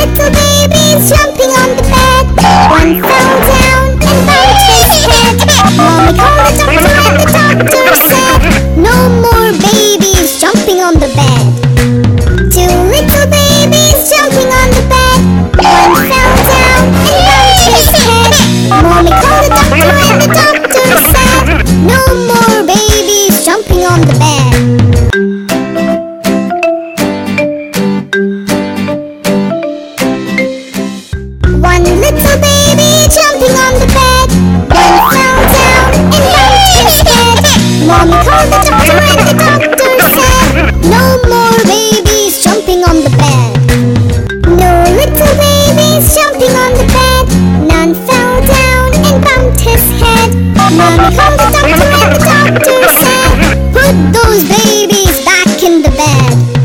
little babies jumping on the bed. One fell down and bumped his head. Mommy called the doctor and the doctor said, No more babies jumping on the bed. Two little babies jumping on the bed. One fell down and bumped his head. Mommy called the doctor and the doctor said, No more Mommy called the doctor and the doctor said, No more babies jumping on the bed. No little babies jumping on the bed. None fell down and bumped his head. Mommy called the doctor and the doctor said, Put those babies back in the bed.